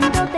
cuando